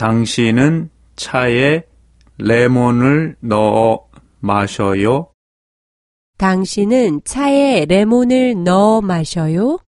당신은 차에 레몬을 넣어 마셔요? 당신은 차에 레몬을 넣어 마셔요?